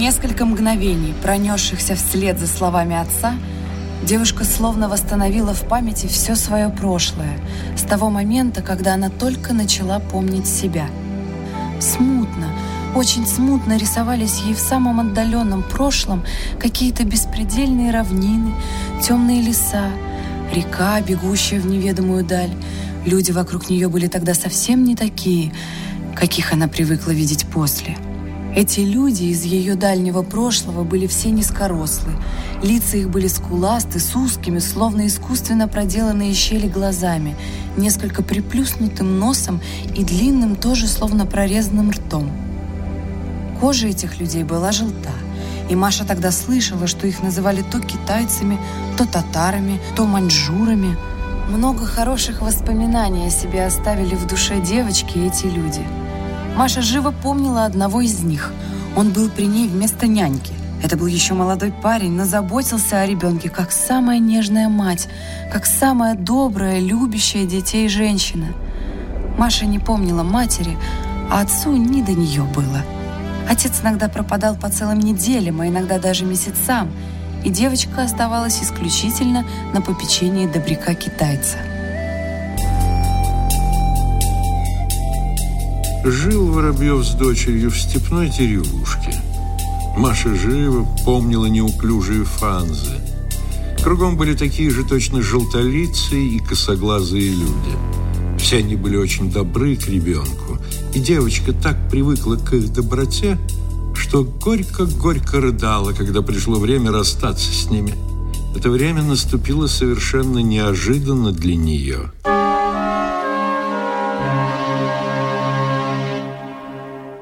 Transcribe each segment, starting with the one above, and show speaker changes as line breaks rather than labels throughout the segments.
несколько мгновений, пронесшихся вслед за словами отца, девушка словно восстановила в памяти все свое прошлое, с того момента, когда она только начала помнить себя. Смутно, очень смутно рисовались ей в самом отдаленном прошлом какие-то беспредельные равнины, темные леса, река, бегущая в неведомую даль. Люди вокруг нее были тогда совсем не такие, каких она привыкла видеть после. Эти люди из ее дальнего прошлого были все низкорослые. Лица их были скуласты, с узкими, словно искусственно проделанные щели глазами, несколько приплюснутым носом и длинным, тоже словно прорезанным ртом. Кожа этих людей была желта, и Маша тогда слышала, что их называли то китайцами, то татарами, то маньчжурами. Много хороших воспоминаний о себе оставили в душе девочки эти люди. Маша живо помнила одного из них. Он был при ней вместо няньки. Это был еще молодой парень, но заботился о ребенке, как самая нежная мать, как самая добрая, любящая детей женщина. Маша не помнила матери, а отцу не до нее было – Отец иногда пропадал по целым неделям, а иногда даже месяцам, и девочка оставалась исключительно на попечении добряка-китайца.
Жил Воробьев с дочерью в степной деревушке. Маша живо помнила неуклюжие фанзы. Кругом были такие же точно желтолицые и косоглазые люди. Все они были очень добры к ребенку, и девочка так привыкла к их доброте, что горько-горько рыдала, когда пришло время расстаться с ними. Это время наступило совершенно неожиданно для нее.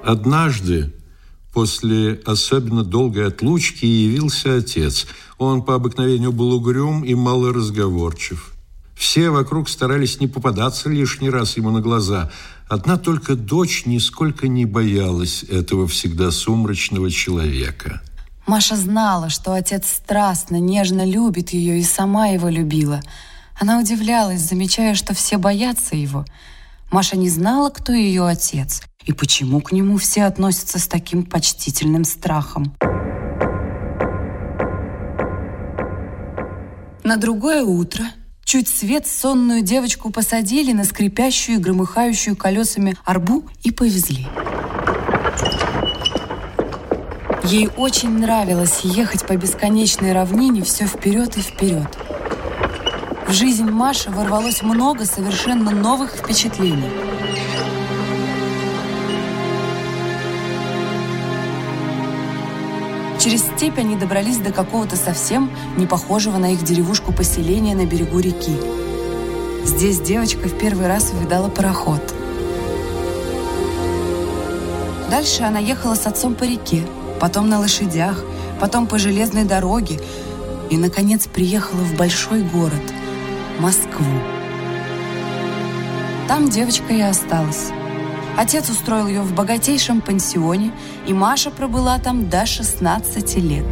Однажды, после особенно долгой отлучки, явился отец. Он по обыкновению был угрюм и малоразговорчив. Все вокруг старались не попадаться лишний раз ему на глаза. Одна только дочь нисколько не боялась этого всегда сумрачного человека.
Маша знала, что отец страстно, нежно любит ее и сама его любила. Она удивлялась, замечая, что все боятся его. Маша не знала, кто ее отец и почему к нему все относятся с таким почтительным страхом. На другое утро Чуть свет сонную девочку посадили на скрипящую и громыхающую колесами арбу и повезли. Ей очень нравилось ехать по бесконечной равнине все вперед и вперед. В жизнь Маши ворвалось много совершенно новых впечатлений – Через степь они добрались до какого-то совсем не похожего на их деревушку поселения на берегу реки. Здесь девочка в первый раз увидала пароход. Дальше она ехала с отцом по реке, потом на лошадях, потом по железной дороге и, наконец, приехала в большой город – Москву. Там девочка и осталась. Отец устроил ее в богатейшем пансионе, и Маша пробыла там до 16 лет.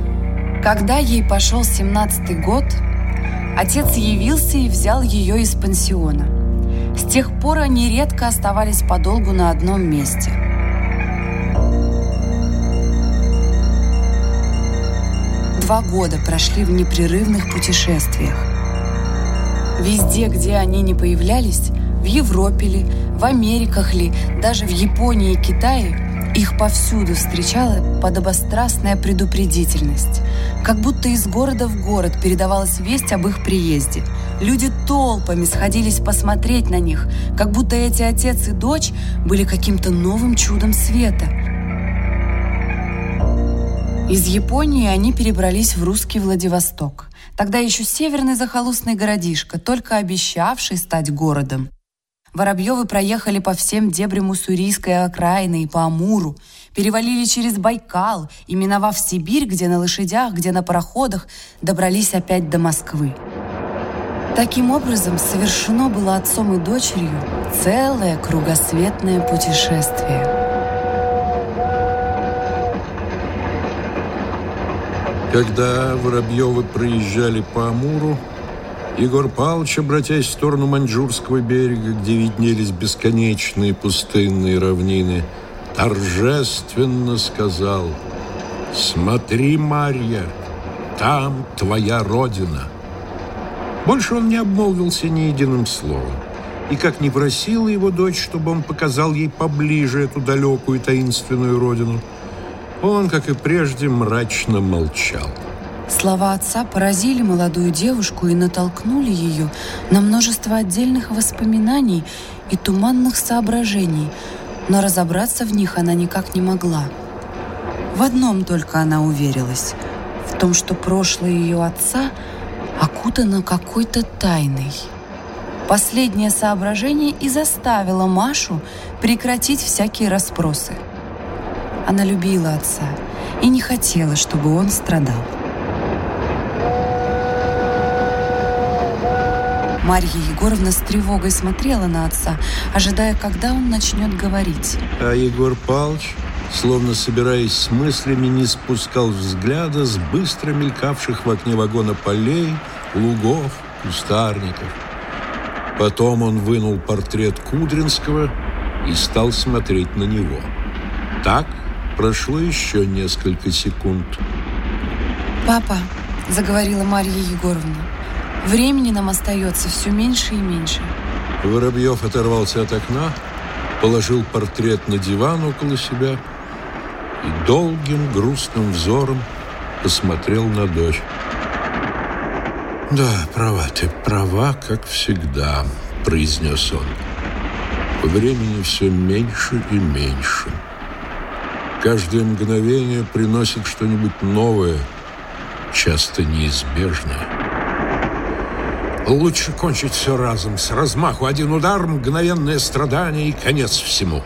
Когда ей пошел 17 год, отец явился и взял ее из пансиона. С тех пор они редко оставались подолгу на одном месте. Два года прошли в непрерывных путешествиях. Везде, где они не появлялись, в Европе ли, в Америках ли, даже в Японии и Китае, их повсюду встречала подобострастная предупредительность. Как будто из города в город передавалась весть об их приезде. Люди толпами сходились посмотреть на них, как будто эти отец и дочь были каким-то новым чудом света. Из Японии они перебрались в русский Владивосток. Тогда еще северный захолустный городишко, только обещавший стать городом. Воробьевы проехали по всем дебрям Уссурийской окраины и по Амуру, перевалили через Байкал и, миновав Сибирь, где на лошадях, где на пароходах, добрались опять до Москвы. Таким образом, совершено было отцом и дочерью целое кругосветное путешествие.
Когда Воробьевы проезжали по Амуру, Егор Павлович, обратясь в сторону Маньчжурского берега, где виднелись бесконечные пустынные равнины, торжественно сказал «Смотри, Марья, там твоя родина». Больше он не обмолвился ни единым словом. И как не просила его дочь, чтобы он показал ей поближе эту далекую таинственную родину, он, как и прежде, мрачно молчал.
Слова отца поразили молодую девушку и натолкнули ее на множество отдельных воспоминаний и туманных соображений, но разобраться в них она никак не могла. В одном только она уверилась – в том, что прошлое ее отца окутано какой-то тайной. Последнее соображение и заставило Машу прекратить всякие расспросы. Она любила отца и не хотела, чтобы он страдал. Марья Егоровна с тревогой смотрела на отца, ожидая, когда он начнет говорить.
А Егор Павлович, словно собираясь с мыслями, не спускал взгляда с быстро мелькавших в окне вагона полей, лугов, кустарников. Потом он вынул портрет Кудринского и стал смотреть на него. Так прошло еще несколько секунд.
«Папа», — заговорила Марья Егоровна, Времени нам остается все меньше и меньше.
Воробьев оторвался от окна, положил портрет на диван около себя и долгим грустным взором посмотрел на дочь. «Да, права ты, права, как всегда», — произнес он. «Времени все меньше и меньше. Каждое мгновение приносит что-нибудь новое, часто неизбежное». Лучше кончить все разом, с размаху. Один удар, мгновенное страдание и конец всему.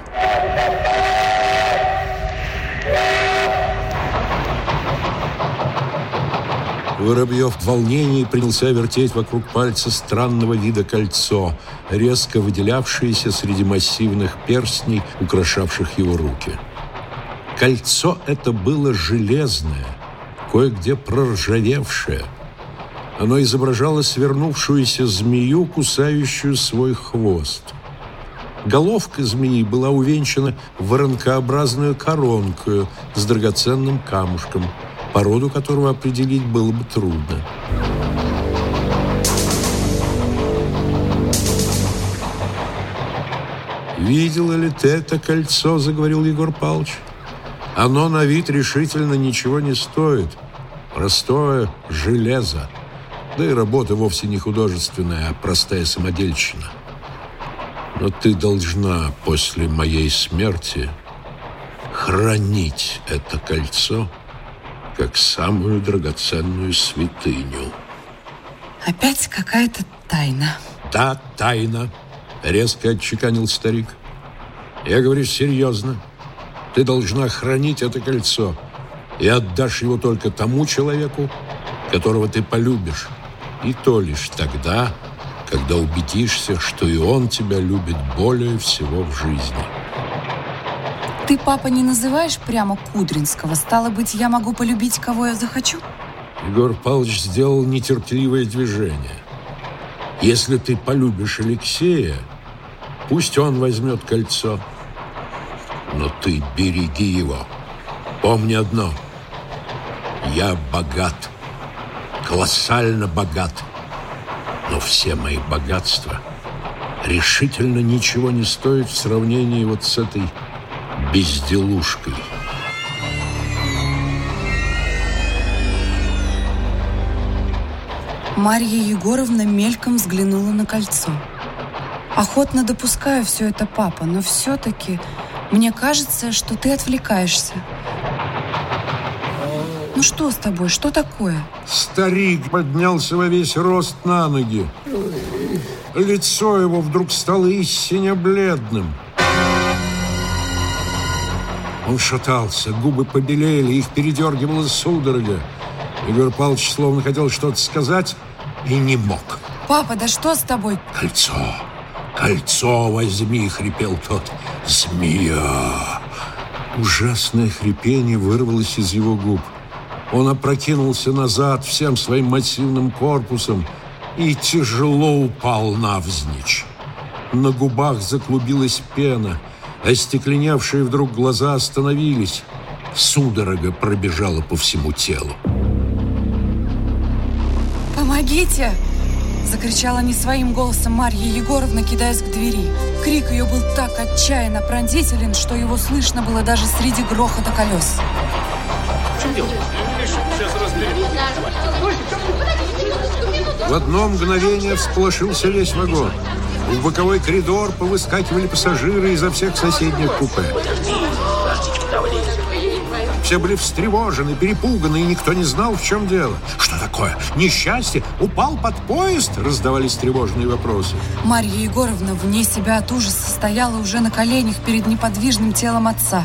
Воробьев в волнении принялся вертеть вокруг пальца странного вида кольцо, резко выделявшееся среди массивных перстней, украшавших его руки. Кольцо это было железное, кое-где проржавевшее – оно изображало свернувшуюся змею, кусающую свой хвост. Головка змеи была увенчана воронкообразную коронкою с драгоценным камушком, породу которого определить было бы трудно. «Видела ли ты это кольцо?» – заговорил Егор Павлович. «Оно на вид решительно ничего не стоит. Простое железо». Да и работа вовсе не художественная, а простая самодельщина. Но ты должна после моей смерти хранить это кольцо как самую драгоценную святыню.
Опять какая-то тайна.
Да, тайна, резко отчеканил старик. Я говорю серьезно. Ты должна хранить это кольцо и отдашь его только тому человеку, которого ты полюбишь. И то лишь тогда, когда убедишься, что и он тебя любит более всего в жизни.
Ты, папа, не называешь прямо Кудринского? Стало быть, я могу полюбить, кого я захочу?
Егор Павлович сделал нетерпеливое движение. Если ты полюбишь Алексея, пусть он возьмет кольцо. Но ты береги его. Помни одно. Я богат колоссально богат. Но все мои богатства решительно ничего не стоят в сравнении вот с этой безделушкой.
Марья Егоровна мельком взглянула на кольцо. Охотно допускаю все это, папа, но все-таки мне кажется, что ты отвлекаешься. Ну что с тобой? Что такое?
Старик поднялся во весь рост на ноги. Лицо его вдруг стало истинно бледным. Он шатался, губы побелели, их передергивала судорога. Егор Павлович словно хотел что-то сказать и не мог.
Папа, да что с тобой?
Кольцо, кольцо возьми, хрипел тот. Змея. Ужасное хрипение вырвалось из его губ. Он опрокинулся назад всем своим массивным корпусом и тяжело упал навзничь. На губах заклубилась пена, остекленевшие вдруг глаза остановились. Судорога пробежала по всему телу.
«Помогите!» Закричала не своим голосом Марья Егоровна, кидаясь к двери. Крик ее был так отчаянно пронзителен, что его слышно было даже среди грохота колес. В чем дело?
В одно мгновение всполошился весь вагон. В боковой коридор повыскакивали пассажиры изо всех соседних купе. Все были встревожены, перепуганы, и никто не знал, в чем дело. Что такое? Несчастье? Упал под поезд? Раздавались тревожные вопросы.
Марья Егоровна вне себя от ужаса стояла уже на коленях перед неподвижным телом отца.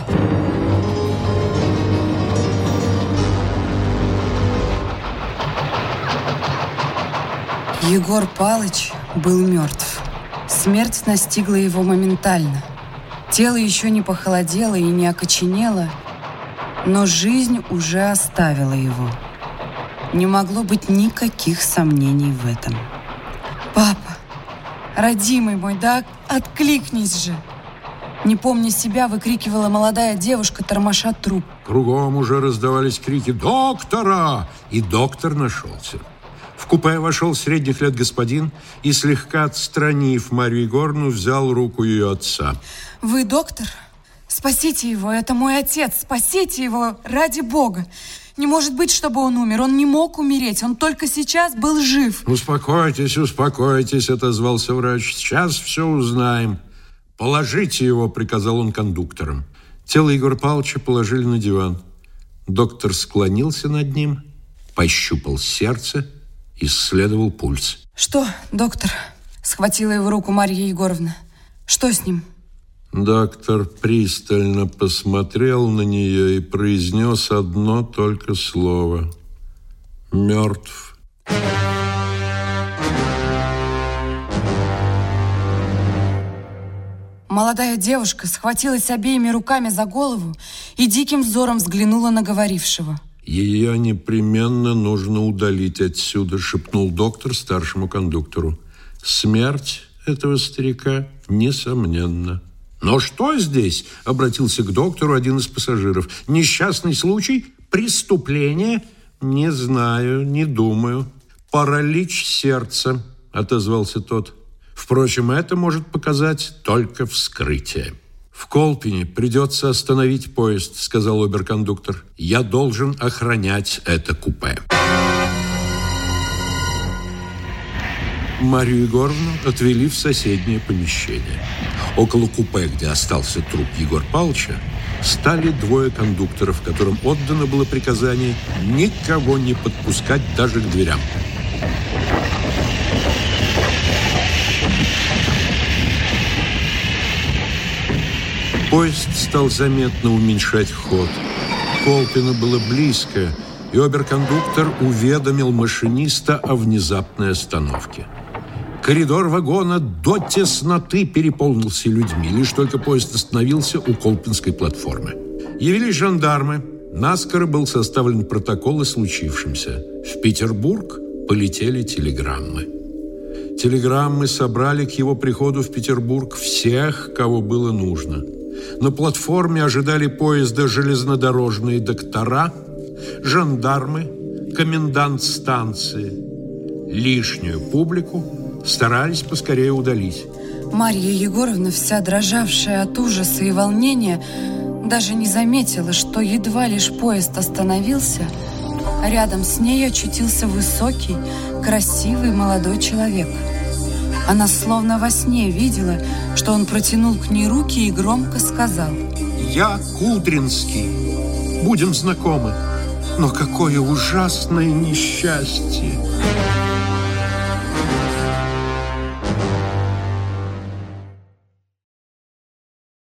Егор Палыч был мертв. Смерть настигла его моментально. Тело еще не похолодело и не окоченело, но жизнь уже оставила его. Не могло быть никаких сомнений в этом. «Папа, родимый мой, да откликнись же!» Не помня себя, выкрикивала молодая девушка, тормоша труп.
Кругом уже раздавались крики «Доктора!» И доктор нашелся. В купе вошел средних лет господин и, слегка отстранив Марию Егорну, взял руку ее отца.
«Вы доктор?» Спасите его, это мой отец, спасите его, ради Бога. Не может быть, чтобы он умер. Он не мог умереть. Он только сейчас был жив.
Успокойтесь, успокойтесь, отозвался врач. Сейчас все узнаем. Положите его, приказал он кондукторам. Тело Егора Павловича положили на диван. Доктор склонился над ним, пощупал сердце, исследовал пульс.
Что, доктор? Схватила его руку Марья Егоровна. Что с ним?
Доктор пристально посмотрел на нее и произнес одно только слово. Мертв.
Молодая девушка схватилась обеими руками за голову и диким взором взглянула на говорившего.
«Ее непременно нужно удалить отсюда», шепнул доктор старшему кондуктору. «Смерть этого старика несомненно». «Но что здесь?» – обратился к доктору один из пассажиров. «Несчастный случай? Преступление?» «Не знаю, не думаю. Паралич сердца», – отозвался тот. «Впрочем, это может показать только вскрытие». «В Колпине придется остановить поезд», – сказал оберкондуктор. «Я должен охранять это купе». Марию Егоровну отвели в соседнее помещение. Около купе, где остался труп Егор Павловича, стали двое кондукторов, которым отдано было приказание никого не подпускать даже к дверям. Поезд стал заметно уменьшать ход. Колпино было близко, и оберкондуктор уведомил машиниста о внезапной остановке. Коридор вагона до тесноты переполнился людьми. Лишь только поезд остановился у Колпинской платформы. Явились жандармы. Наскоро был составлен протокол о случившемся. В Петербург полетели телеграммы. Телеграммы собрали к его приходу в Петербург всех, кого было нужно. На платформе ожидали поезда железнодорожные доктора, жандармы, комендант станции. Лишнюю публику старались поскорее удалить.
Марья Егоровна, вся дрожавшая от ужаса и волнения, даже не заметила, что едва лишь поезд остановился, рядом с ней очутился высокий, красивый молодой человек. Она словно во сне видела, что он протянул к ней руки и громко сказал.
«Я Кудринский. Будем знакомы. Но какое ужасное несчастье!»